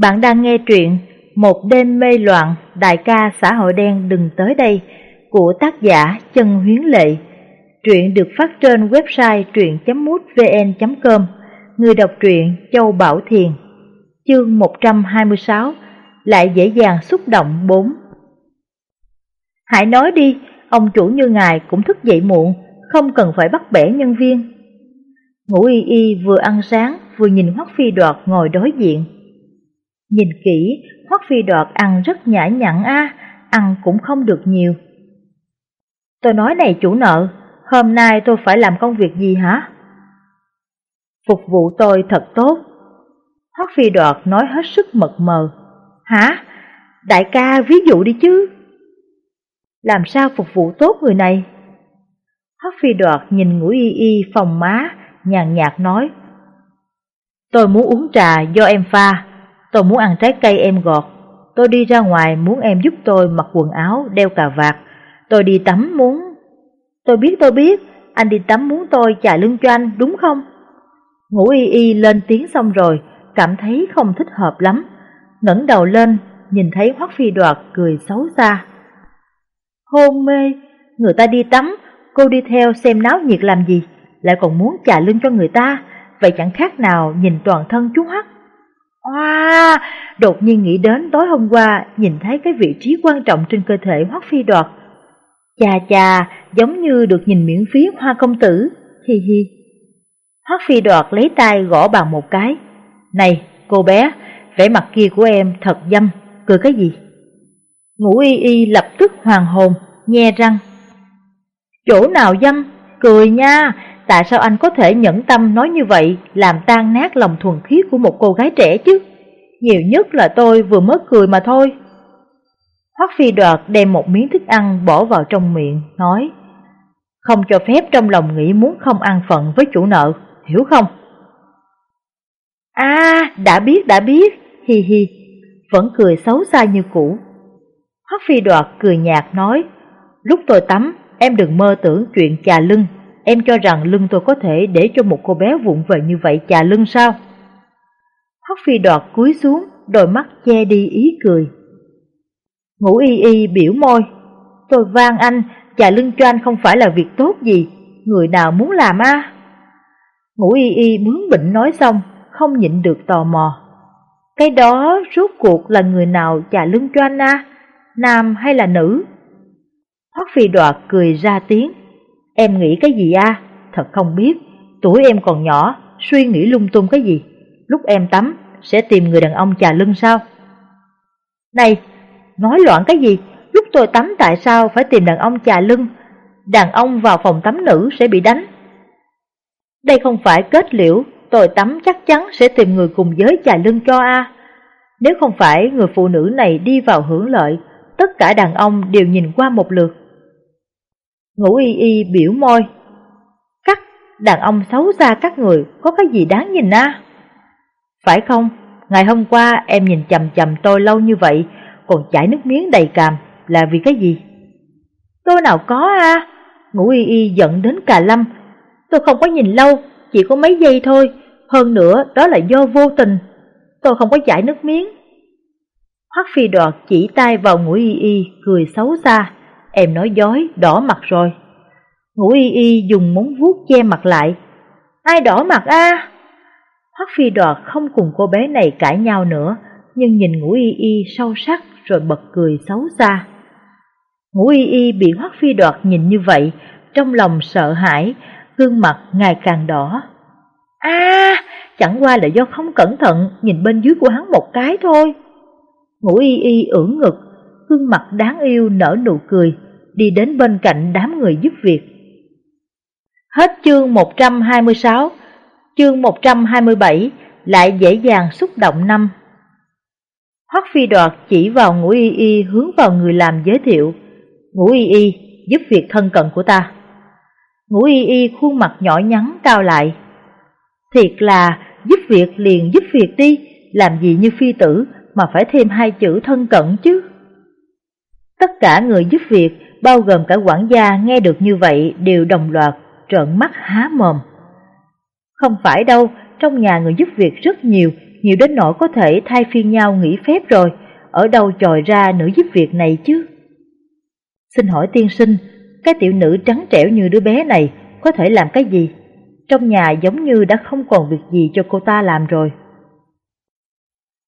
Bạn đang nghe truyện Một đêm mê loạn đại ca xã hội đen đừng tới đây của tác giả trần Huyến Lệ. Truyện được phát trên website truyện.mútvn.com Người đọc truyện Châu Bảo Thiền Chương 126 Lại dễ dàng xúc động 4 Hãy nói đi, ông chủ như ngài cũng thức dậy muộn, không cần phải bắt bẻ nhân viên. Ngũ y y vừa ăn sáng vừa nhìn Hoắc Phi Đoạt ngồi đối diện. Nhìn kỹ, Hoắc Phi Đoạt ăn rất nhã nhặn a, ăn cũng không được nhiều. Tôi nói này chủ nợ, hôm nay tôi phải làm công việc gì hả? Phục vụ tôi thật tốt. Hoắc Phi Đoạt nói hết sức mật mờ. Hả? Đại ca ví dụ đi chứ. Làm sao phục vụ tốt người này? Hoắc Phi Đoạt nhìn ngũ y y phòng má, nhàn nhạt nói. Tôi muốn uống trà do em pha, tôi muốn ăn trái cây em gọt, tôi đi ra ngoài muốn em giúp tôi mặc quần áo, đeo cà vạt, tôi đi tắm muốn... Tôi biết tôi biết, anh đi tắm muốn tôi chà lưng cho anh, đúng không? ngủ y y lên tiếng xong rồi, cảm thấy không thích hợp lắm, ngẩng đầu lên, nhìn thấy Hoắc Phi Đoạt cười xấu xa. Hôn mê, người ta đi tắm, cô đi theo xem náo nhiệt làm gì, lại còn muốn chà lưng cho người ta, vậy chẳng khác nào nhìn toàn thân chú Hoắc. Oa, đột nhiên nghĩ đến tối hôm qua nhìn thấy cái vị trí quan trọng trên cơ thể Hoắc Phi Đoạt. Chà chà, giống như được nhìn miễn phí hoa công tử, hi hi. Hoắc Phi Đoạt lấy tay gõ bàn một cái. Này, cô bé, vẻ mặt kia của em thật dâm, cười cái gì? Ngũ y y lập tức hoàng hồn, nhe răng. Chỗ nào dâm, cười nha, tại sao anh có thể nhẫn tâm nói như vậy, làm tan nát lòng thuần khiết của một cô gái trẻ chứ? Nhiều nhất là tôi vừa mới cười mà thôi. Hoắc Phi đoạt đem một miếng thức ăn bỏ vào trong miệng, nói Không cho phép trong lòng nghĩ muốn không ăn phận với chủ nợ, hiểu không? À, đã biết, đã biết, hi hi, vẫn cười xấu xa như cũ. Hoắc Phi đoạt cười nhạt nói Lúc tôi tắm, em đừng mơ tưởng chuyện chà lưng Em cho rằng lưng tôi có thể để cho một cô bé vụng về như vậy chà lưng sao? Hắc phi đoạt cúi xuống, đôi mắt che đi ý cười. Ngũ y y biểu môi, tôi van anh, chà lưng cho anh không phải là việc tốt gì, người nào muốn làm a? Ngũ y y mướn bệnh nói xong, không nhịn được tò mò. Cái đó rốt cuộc là người nào chà lưng cho anh a? Nam hay là nữ? Hoắc phi đoạt cười ra tiếng, Em nghĩ cái gì a? Thật không biết, tuổi em còn nhỏ, suy nghĩ lung tung cái gì? Lúc em tắm, sẽ tìm người đàn ông trà lưng sao? Này, nói loạn cái gì? Lúc tôi tắm tại sao phải tìm đàn ông trà lưng? Đàn ông vào phòng tắm nữ sẽ bị đánh. Đây không phải kết liễu, tôi tắm chắc chắn sẽ tìm người cùng giới trà lưng cho a. Nếu không phải người phụ nữ này đi vào hưởng lợi, tất cả đàn ông đều nhìn qua một lượt. Ngũ y y biểu môi. Cắt, đàn ông xấu xa các người có cái gì đáng nhìn à? Phải không? Ngày hôm qua em nhìn chầm chầm tôi lâu như vậy, còn chảy nước miếng đầy càm là vì cái gì? Tôi nào có à? Ngũ y y giận đến cà lâm. Tôi không có nhìn lâu, chỉ có mấy giây thôi. Hơn nữa đó là do vô tình. Tôi không có chảy nước miếng. Hoắc phi đoạt chỉ tay vào ngũ y y, cười xấu xa. Em nói dối, đỏ mặt rồi. Ngũ y y dùng móng vuốt che mặt lại. Ai đỏ mặt a? Hoắc phi đọa không cùng cô bé này cãi nhau nữa, nhưng nhìn ngũ y y sâu sắc rồi bật cười xấu xa. Ngũ y y bị Hoắc phi đoạt nhìn như vậy, trong lòng sợ hãi, gương mặt ngày càng đỏ. a chẳng qua là do không cẩn thận nhìn bên dưới của hắn một cái thôi. Ngũ y y ưỡn ngực, gương mặt đáng yêu nở nụ cười, đi đến bên cạnh đám người giúp việc. Hết chương 126, chương 127 lại dễ dàng xúc động năm. Hoắc phi đoạt chỉ vào ngũ y y hướng vào người làm giới thiệu. Ngũ y y giúp việc thân cận của ta. Ngũ y y khuôn mặt nhỏ nhắn cao lại. Thiệt là giúp việc liền giúp việc đi, làm gì như phi tử mà phải thêm hai chữ thân cận chứ. Tất cả người giúp việc bao gồm cả quản gia nghe được như vậy đều đồng loạt trợn mắt há mồm. Không phải đâu, trong nhà người giúp việc rất nhiều, nhiều đến nỗi có thể thay phiên nhau nghỉ phép rồi, ở đâu chòi ra nữ giúp việc này chứ? Xin hỏi tiên sinh, cái tiểu nữ trắng trẻo như đứa bé này có thể làm cái gì? Trong nhà giống như đã không còn việc gì cho cô ta làm rồi.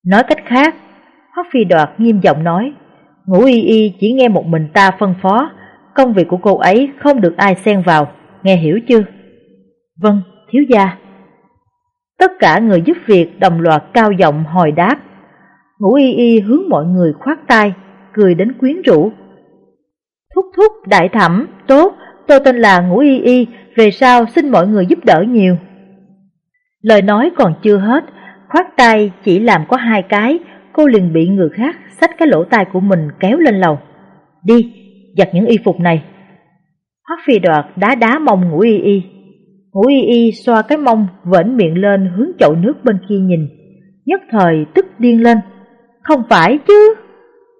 Nói cách khác, Hoắc Phi Đoạt nghiêm giọng nói, ngũ y y chỉ nghe một mình ta phân phó, công việc của cô ấy không được ai xen vào, nghe hiểu chưa? Vâng, thiếu gia. Tất cả người giúp việc đồng loạt cao giọng hồi đáp. Ngũ y y hướng mọi người khoát tay, cười đến quyến rũ. Thúc thúc đại thẩm, tốt, tôi tên là Ngũ y y, về sau xin mọi người giúp đỡ nhiều. Lời nói còn chưa hết, khoát tay chỉ làm có hai cái, cô liền bị người khác xách cái lỗ tai của mình kéo lên lầu. Đi, giặt những y phục này. Hoắc phi đoạt đá đá mông ngủ y y. ngủ y y xoa cái mông vẫn miệng lên hướng chậu nước bên kia nhìn. Nhất thời tức điên lên. Không phải chứ.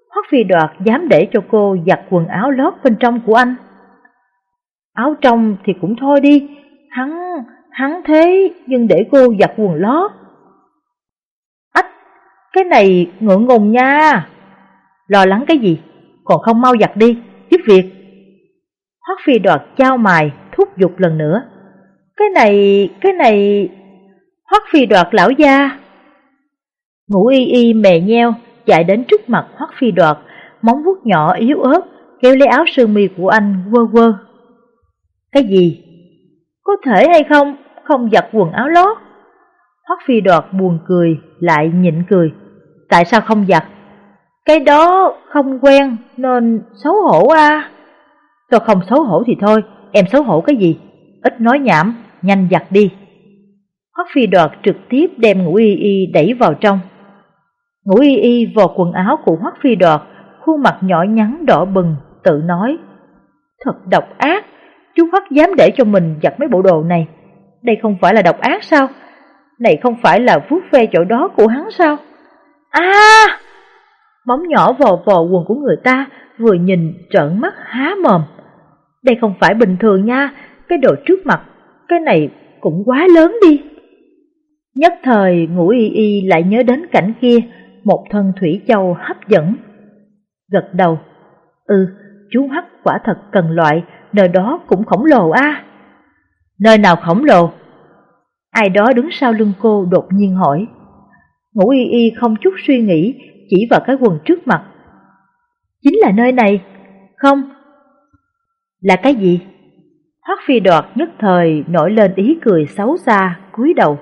Hoắc phi đoạt dám để cho cô giặt quần áo lót bên trong của anh. Áo trong thì cũng thôi đi. Hắn, hắn thế nhưng để cô giặt quần lót. Cái này ngượng ngùng nha. Lo lắng cái gì, còn không mau giặt đi giúp việc. Hoắc phi đoạt trao mài, thúc giục lần nữa. Cái này, cái này... Hoắc phi đoạt lão gia. Ngũ y y mè nheo, chạy đến trước mặt Hoắc phi đoạt, móng vuốt nhỏ yếu ớt, kéo lấy áo sơ mi của anh quơ quơ. Cái gì? Có thể hay không, không giặt quần áo lót? Hoắc phi đoạt buồn cười, lại nhịn cười. Tại sao không giặt? Cái đó không quen nên xấu hổ à. Tôi không xấu hổ thì thôi, em xấu hổ cái gì? Ít nói nhảm, nhanh giặt đi. Hoắc phi đoạt trực tiếp đem ngũ y y đẩy vào trong. Ngũ y y vò quần áo của Hoắc phi đoạt, khuôn mặt nhỏ nhắn đỏ bừng, tự nói. Thật độc ác, chú Hoắc dám để cho mình giặt mấy bộ đồ này. Đây không phải là độc ác sao? Này không phải là vuốt ve chỗ đó của hắn sao? À! móng nhỏ vò vò quần của người ta, vừa nhìn trợn mắt há mồm. Đây không phải bình thường nha, cái đồ trước mặt, cái này cũng quá lớn đi. Nhất thời ngũ y y lại nhớ đến cảnh kia, một thân thủy châu hấp dẫn. Gật đầu, ừ, chú Hắc quả thật cần loại, nơi đó cũng khổng lồ a. Nơi nào khổng lồ? Ai đó đứng sau lưng cô đột nhiên hỏi. Ngũ y y không chút suy nghĩ, chỉ vào cái quần trước mặt. Chính là nơi này, không? Là cái gì? Hoắc phi đoạt nhất thời nổi lên ý cười xấu xa, cúi đầu.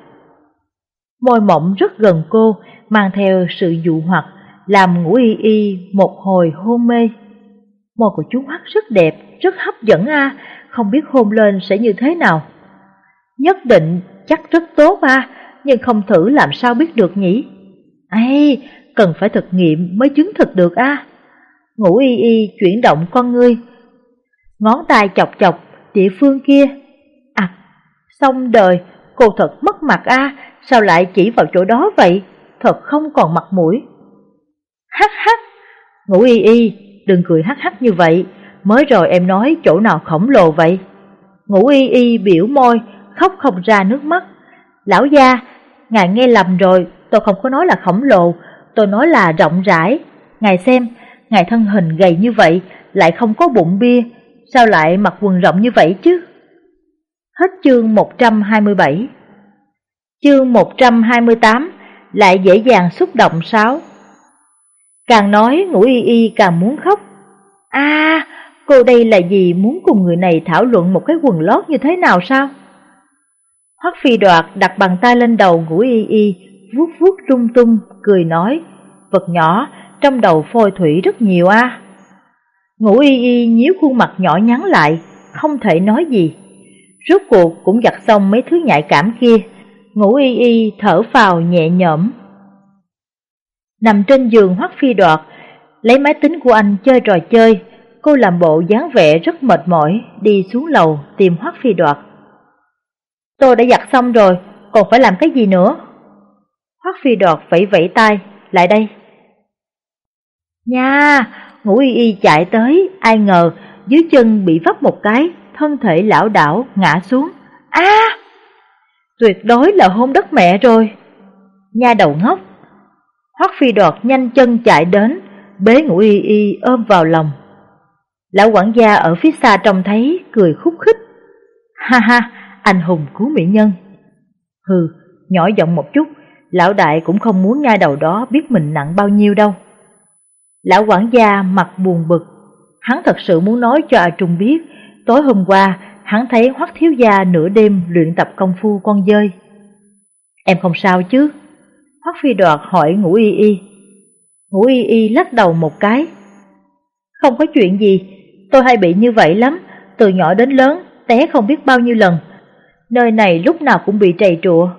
Môi mộng rất gần cô, mang theo sự dụ hoặc, làm ngủ y y một hồi hôn mê. Môi của chú Hoắc rất đẹp, rất hấp dẫn a, không biết hôn lên sẽ như thế nào. Nhất định chắc rất tốt a, nhưng không thử làm sao biết được nhỉ? Ây, cần phải thực nghiệm mới chứng thực được a. Ngũ y y chuyển động con ngươi, ngón tay chọc chọc địa phương kia. À, xong đời, cô thật mất mặt a, sao lại chỉ vào chỗ đó vậy? Thật không còn mặt mũi. Hắc hắc, ngũ y y, đừng cười hắc hắc như vậy, mới rồi em nói chỗ nào khổng lồ vậy? Ngũ y y biểu môi, khóc không ra nước mắt. Lão gia, ngài nghe lầm rồi, tôi không có nói là khổng lồ, tôi nói là rộng rãi. Ngài xem, ngài thân hình gầy như vậy, lại không có bụng bia, sao lại mặc quần rộng như vậy chứ? Hết chương 127 Chương 128 lại dễ dàng xúc động sáu. Càng nói ngủ y y càng muốn khóc. a cô đây là gì muốn cùng người này thảo luận một cái quần lót như thế nào sao? Hoắc phi đoạt đặt bàn tay lên đầu ngũ y y, vuốt vuốt rung tung, cười nói, vật nhỏ, trong đầu phôi thủy rất nhiều a. Ngũ y y nhíu khuôn mặt nhỏ nhắn lại, không thể nói gì. Rốt cuộc cũng giặt xong mấy thứ nhạy cảm kia, ngũ y y thở phào nhẹ nhõm. Nằm trên giường hoắc phi đoạt, lấy máy tính của anh chơi trò chơi, cô làm bộ dáng vẻ rất mệt mỏi, đi xuống lầu tìm hoắc phi đoạt. Tôi đã giặt xong rồi, còn phải làm cái gì nữa? Hoắc phi Đọt vẫy vẫy tay, lại đây. Nha, ngũ y y chạy tới, ai ngờ dưới chân bị vấp một cái, thân thể lão đảo ngã xuống. a Tuyệt đối là hôn đất mẹ rồi. Nha đầu ngốc. Hoắc phi Đọt nhanh chân chạy đến, bế ngủ y y ôm vào lòng. Lão quản gia ở phía xa trông thấy, cười khúc khích. Ha ha, anh hùng cứu mỹ nhân. Hừ, nhỏ giọng một chút, lão đại cũng không muốn nha đầu đó biết mình nặng bao nhiêu đâu. Lão quản gia mặt buồn bực, hắn thật sự muốn nói cho A Trung biết, tối hôm qua hắn thấy Hoắc thiếu gia nửa đêm luyện tập công phu con dơi. Em không sao chứ? Hoắc phi đoạt hỏi ngũ y y. Ngũ y y lắc đầu một cái. Không có chuyện gì, tôi hay bị như vậy lắm, từ nhỏ đến lớn, té không biết bao nhiêu lần. Nơi này lúc nào cũng bị trầy trụa.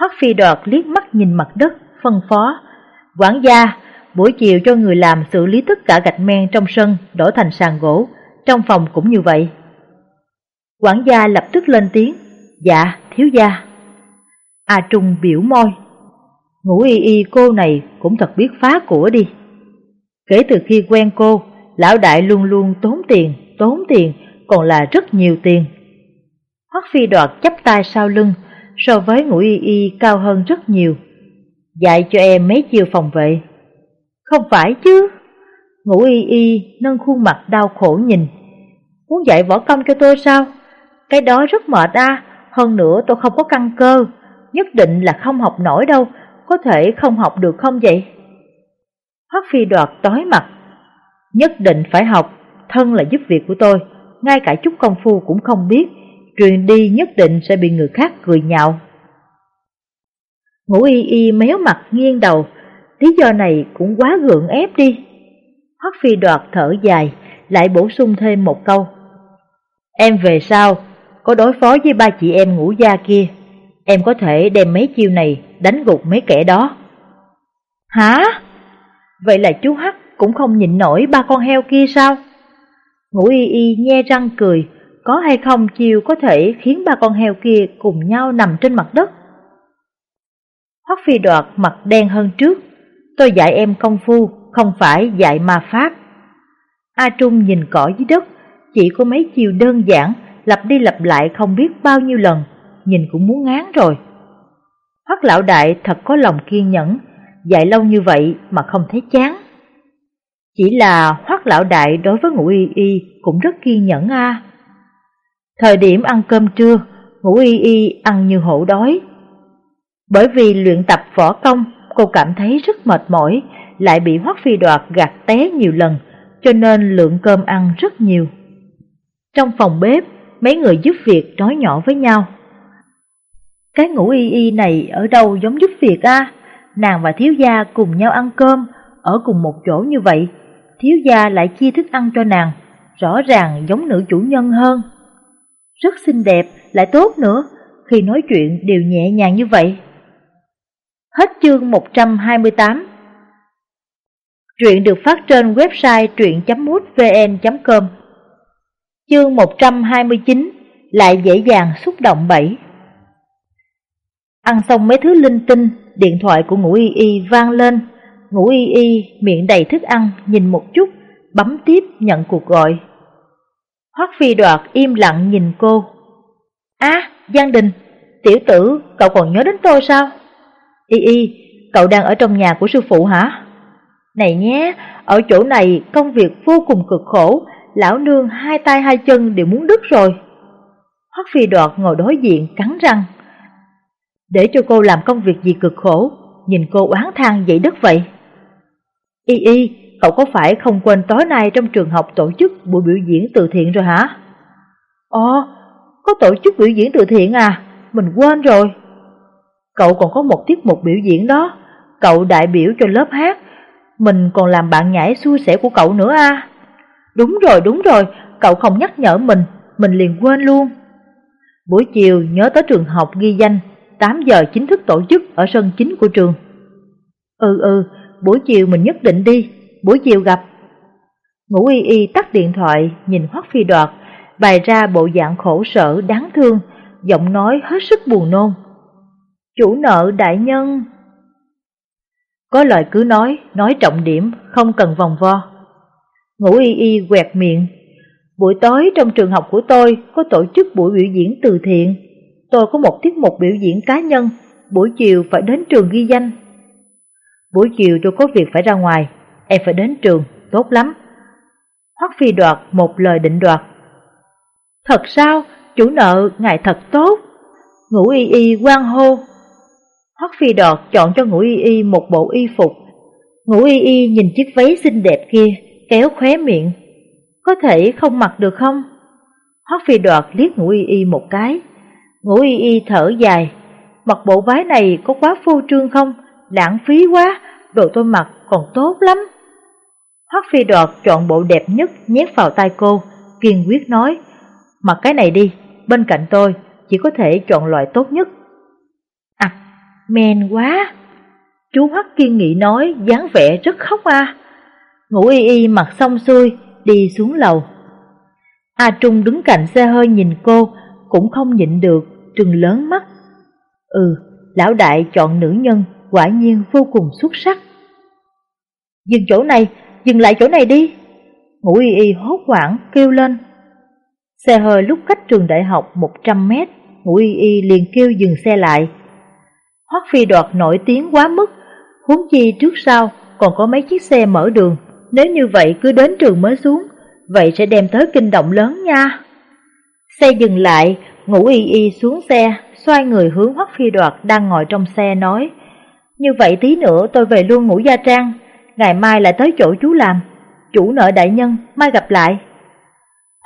Hoắc phi đoạt liếc mắt nhìn mặt đất, phân phó. Quản gia, buổi chiều cho người làm xử lý tất cả gạch men trong sân đổ thành sàn gỗ, trong phòng cũng như vậy. Quản gia lập tức lên tiếng, dạ, thiếu gia. A Trung biểu môi, ngủ y y cô này cũng thật biết phá của đi. Kể từ khi quen cô, lão đại luôn luôn tốn tiền, tốn tiền, còn là rất nhiều tiền. Hoắc phi đoạt chắp tay sau lưng, so với ngũ y y cao hơn rất nhiều. Dạy cho em mấy chiều phòng vệ. Không phải chứ. Ngũ y y nâng khuôn mặt đau khổ nhìn. Muốn dạy võ công cho tôi sao? Cái đó rất mệt à, hơn nữa tôi không có căn cơ, nhất định là không học nổi đâu, có thể không học được không vậy? Hoắc phi đoạt tối mặt, nhất định phải học, thân là giúp việc của tôi, ngay cả chút công phu cũng không biết, truyền đi nhất định sẽ bị người khác cười nhạo. Ngũ y y méo mặt nghiêng đầu, lý do này cũng quá gượng ép đi. Hoắc phi đoạt thở dài, lại bổ sung thêm một câu. Em về sau, có đối phó với ba chị em ngũ gia kia, em có thể đem mấy chiêu này đánh gục mấy kẻ đó. Hả? Vậy là chú Hắc cũng không nhịn nổi ba con heo kia sao? Ngũ y y nhe răng cười, có hay không chiều có thể khiến ba con heo kia cùng nhau nằm trên mặt đất. Hoắc phi đoạt mặt đen hơn trước, tôi dạy em công phu, không phải dạy ma pháp. A Trung nhìn cỏ dưới đất, chỉ có mấy chiều đơn giản, lặp đi lặp lại không biết bao nhiêu lần, nhìn cũng muốn ngán rồi. Hoắc lão đại thật có lòng kiên nhẫn, dạy lâu như vậy mà không thấy chán. Chỉ là Hoắc lão đại đối với ngũ y y cũng rất kiên nhẫn a. Thời điểm ăn cơm trưa, ngũ y y ăn như hổ đói. Bởi vì luyện tập võ công, cô cảm thấy rất mệt mỏi, lại bị Hoắc phi đoạt gạt té nhiều lần, cho nên lượng cơm ăn rất nhiều. Trong phòng bếp, mấy người giúp việc nói nhỏ với nhau. Cái ngũ y y này ở đâu giống giúp việc a? Nàng và thiếu gia cùng nhau ăn cơm, ở cùng một chỗ như vậy, thiếu gia lại chia thức ăn cho nàng, rõ ràng giống nữ chủ nhân hơn. Rất xinh đẹp, lại tốt nữa, khi nói chuyện đều nhẹ nhàng như vậy. Hết chương 128 Truyện được phát trên website truyện.mútvn.com Chương 129 Lại dễ dàng xúc động bảy Ăn xong mấy thứ linh tinh, điện thoại của ngũ y y vang lên. Ngũ y y miệng đầy thức ăn, nhìn một chút, bấm tiếp nhận cuộc gọi. Hoắc phi đoạt im lặng nhìn cô. Á, Giang Đình, tiểu tử, cậu còn nhớ đến tôi sao? Y y, cậu đang ở trong nhà của sư phụ hả? Này nhé, ở chỗ này công việc vô cùng cực khổ, lão nương hai tay hai chân đều muốn đứt rồi. Hoắc phi đoạt ngồi đối diện cắn răng. Để cho cô làm công việc gì cực khổ, nhìn cô oán than dậy đất vậy. Y y, cậu có phải không quên tối nay trong trường học tổ chức buổi biểu diễn từ thiện rồi hả? Ồ, có tổ chức biểu diễn từ thiện à? Mình quên rồi. Cậu còn có một tiết mục biểu diễn đó, cậu đại biểu cho lớp hát, mình còn làm bạn nhảy xui xẻ của cậu nữa à? Đúng rồi, đúng rồi, cậu không nhắc nhở mình, mình liền quên luôn. Buổi chiều nhớ tới trường học ghi danh, 8 giờ chính thức tổ chức ở sân chính của trường. Ừ ừ, buổi chiều mình nhất định đi, buổi chiều gặp. Ngũ y y tắt điện thoại, nhìn Hoắc Phi Đoạt, bày ra bộ dạng khổ sở đáng thương, giọng nói hết sức buồn nôn. Chủ nợ đại nhân... Có lời cứ nói, nói trọng điểm, không cần vòng vo. Ngũ y y quẹt miệng. Buổi tối trong trường học của tôi có tổ chức buổi biểu diễn từ thiện. Tôi có một tiết mục biểu diễn cá nhân, buổi chiều phải đến trường ghi danh. Buổi chiều tôi có việc phải ra ngoài, em phải đến trường, tốt lắm. Hoắc Phi đoạt một lời định đoạt. Thật sao, chủ nợ ngài thật tốt. Ngũ y y quan hô. Hoắc Phi đoạt chọn cho ngũ y y một bộ y phục. Ngũ y y nhìn chiếc váy xinh đẹp kia, kéo khóe miệng. Có thể không mặc được không? Hoắc Phi đoạt liếc ngũ y y một cái. Ngũ y y thở dài. Mặc bộ váy này có quá phô trương không? Lãng phí quá, đồ tôi mặc còn tốt lắm. Hoắc Phi đoạt chọn bộ đẹp nhất nhét vào tay cô, kiên quyết nói, mặc cái này đi, bên cạnh tôi chỉ có thể chọn loại tốt nhất. À, men quá! Chú Hoắc kiên nghị nói dáng vẻ rất khóc à. Ngủ y y mặc xong xuôi, đi xuống lầu. A Trung đứng cạnh xe hơi nhìn cô, cũng không nhịn được, trừng lớn mắt. Ừ, lão đại chọn nữ nhân, quả nhiên vô cùng xuất sắc. Dừng chỗ này, dừng lại chỗ này đi. Ngũ y y hốt hoảng kêu lên. Xe hơi lúc cách trường đại học 100 mét, ngũ y y liền kêu dừng xe lại. Hoắc phi đoạt nổi tiếng quá mức, huống chi trước sau còn có mấy chiếc xe mở đường. Nếu như vậy cứ đến trường mới xuống, vậy sẽ đem tới kinh động lớn nha. Xe dừng lại, ngũ y y xuống xe, xoay người hướng Hoắc phi đoạt đang ngồi trong xe nói. Như vậy tí nữa tôi về luôn ngủ gia trang, ngày mai lại tới chỗ chú làm. Chủ nợ đại nhân, mai gặp lại.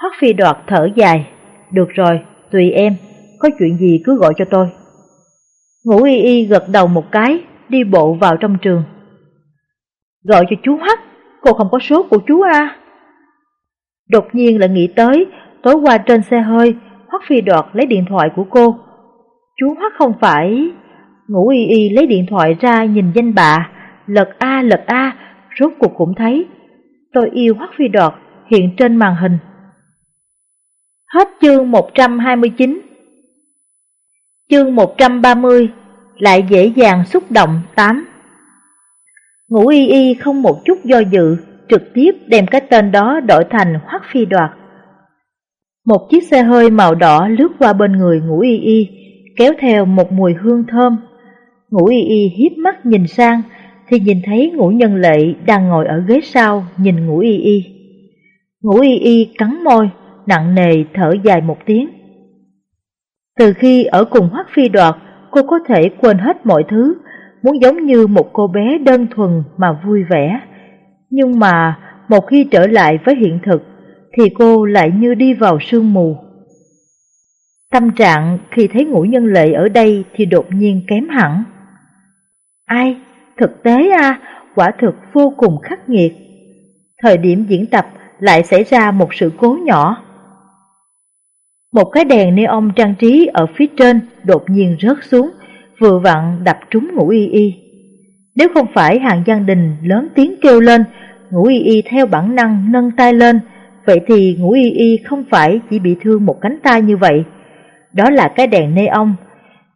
Hoắc phi đoạt thở dài. Được rồi, tùy em, có chuyện gì cứ gọi cho tôi. Ngũ y y gật đầu một cái, đi bộ vào trong trường. Gọi cho chú Hoắc, cô không có số của chú à? Đột nhiên lại nghĩ tới, tối qua trên xe hơi, Hoắc phi đoạt lấy điện thoại của cô. Chú Hoắc không phải... Ngũ y y lấy điện thoại ra nhìn danh bạ, lật A lật A, rốt cuộc cũng thấy. Tôi yêu Hoắc Phi Đoạt hiện trên màn hình. Hết chương 129 Chương 130 Lại dễ dàng xúc động 8 Ngũ y y không một chút do dự, trực tiếp đem cái tên đó đổi thành Hoắc Phi Đoạt. Một chiếc xe hơi màu đỏ lướt qua bên người ngũ y y, kéo theo một mùi hương thơm. Ngũ y y hiếp mắt nhìn sang, thì nhìn thấy ngũ nhân lệ đang ngồi ở ghế sau nhìn ngũ y y. Ngũ y y cắn môi, nặng nề thở dài một tiếng. Từ khi ở cùng Hoắc Phi Đoạt, cô có thể quên hết mọi thứ, muốn giống như một cô bé đơn thuần mà vui vẻ. Nhưng mà một khi trở lại với hiện thực, thì cô lại như đi vào sương mù. Tâm trạng khi thấy ngũ nhân lệ ở đây thì đột nhiên kém hẳn. Ai Thực tế a, quả thực vô cùng khắc nghiệt. Thời điểm diễn tập lại xảy ra một sự cố nhỏ. Một cái đèn neon trang trí ở phía trên đột nhiên rớt xuống, vừa vặn đập trúng ngũ y y. Nếu không phải hàng gia Đình lớn tiếng kêu lên, ngũ y y theo bản năng nâng tay lên, vậy thì ngũ y y không phải chỉ bị thương một cánh tay như vậy. Đó là cái đèn neon,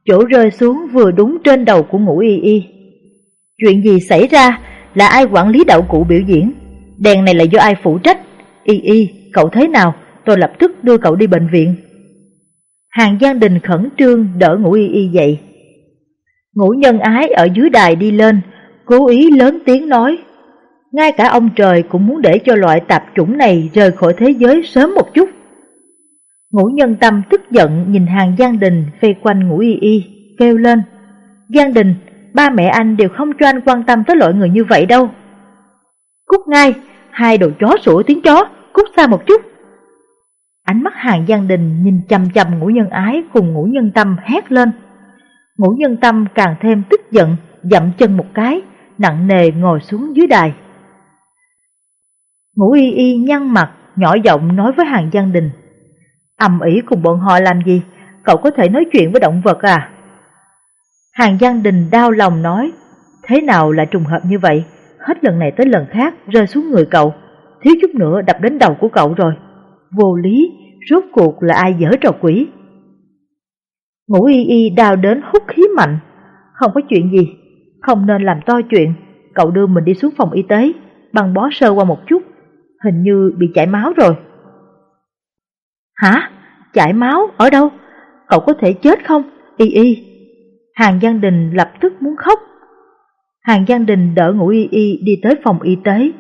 chỗ rơi xuống vừa đúng trên đầu của ngũ y y. Chuyện gì xảy ra? Là ai quản lý đạo cụ biểu diễn? Đèn này là do ai phụ trách? Y y, cậu thế nào? Tôi lập tức đưa cậu đi bệnh viện. Hàng Giang Đình khẩn trương đỡ ngũ y y dậy. Ngũ nhân ái ở dưới đài đi lên, cố ý lớn tiếng nói. Ngay cả ông trời cũng muốn để cho loại tạp chủng này rời khỏi thế giới sớm một chút. Ngũ nhân tâm tức giận nhìn hàng Giang Đình vây quanh ngũ y y, kêu lên. Giang Đình, ba mẹ anh đều không cho anh quan tâm tới loại người như vậy đâu. Cút ngay, hai đồ chó sủa tiếng chó, cút xa một chút. Ánh mắt hàng Giang Đình nhìn chầm chầm ngũ nhân ái cùng ngũ nhân tâm hét lên. Ngũ nhân tâm càng thêm tức giận, dậm chân một cái, nặng nề ngồi xuống dưới đài. Ngũ y y nhăn mặt, nhỏ giọng nói với hàng Giang Đình. ầm ỉ cùng bọn họ làm gì? Cậu có thể nói chuyện với động vật à? Hàng Giang Đình đau lòng nói, thế nào là trùng hợp như vậy, hết lần này tới lần khác rơi xuống người cậu, thiếu chút nữa đập đến đầu của cậu rồi. Vô lý, rốt cuộc là ai dở trò quỷ. Ngũ y y đau đến hút khí mạnh, không có chuyện gì, không nên làm to chuyện, cậu đưa mình đi xuống phòng y tế, băng bó sơ qua một chút, hình như bị chảy máu rồi. Hả? Chảy máu? Ở đâu? Cậu có thể chết không? Y y, Hàng Giang Đình lập tức muốn khóc. Hàng Giang Đình đỡ Ngũ Y Y đi tới phòng y tế.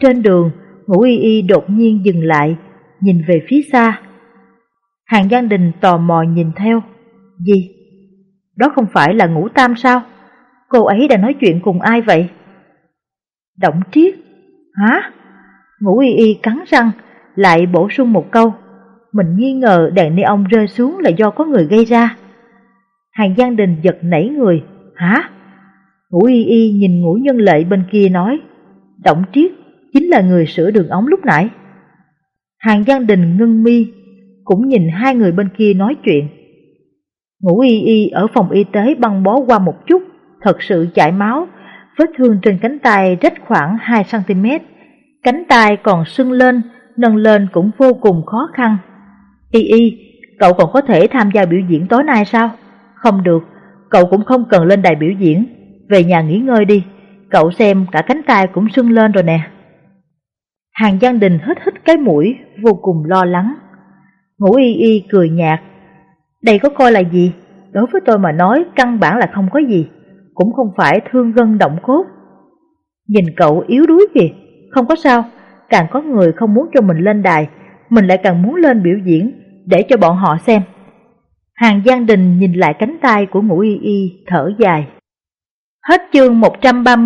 Trên đường, Ngũ Y Y đột nhiên dừng lại, nhìn về phía xa. Hàng Giang Đình tò mò nhìn theo. Gì? Đó không phải là Ngũ Tam sao? Cô ấy đang nói chuyện cùng ai vậy? Động triết? Hả? Ngũ Y Y cắn răng, lại bổ sung một câu. Mình nghi ngờ đèn neon rơi xuống là do có người gây ra. Hàng Giang Đình giật nảy người. Hả? Ngũ Y Y nhìn ngũ nhân lệ bên kia nói. Động triết chính là người sửa đường ống lúc nãy. Hàng Giang Đình ngưng mi, cũng nhìn hai người bên kia nói chuyện. Ngũ Y Y ở phòng y tế băng bó qua một chút, thật sự chảy máu, vết thương trên cánh tay rách khoảng 2cm. Cánh tay còn sưng lên, nâng lên cũng vô cùng khó khăn. Y Y, cậu còn có thể tham gia biểu diễn tối nay sao? Không được, cậu cũng không cần lên đài biểu diễn, về nhà nghỉ ngơi đi, cậu xem cả cánh tay cũng sưng lên rồi nè. Hàng Giang Đình hít hít cái mũi, vô cùng lo lắng. Ngũ Y Y cười nhạt, đây có coi là gì? Đối với tôi mà nói căn bản là không có gì, cũng không phải thương gân động cốt. Nhìn cậu yếu đuối kìa, không có sao, càng có người không muốn cho mình lên đài, mình lại càng muốn lên biểu diễn để cho bọn họ xem. Hàng Giang Đình nhìn lại cánh tay của Ngũ Y Y, thở dài. Hết chương 130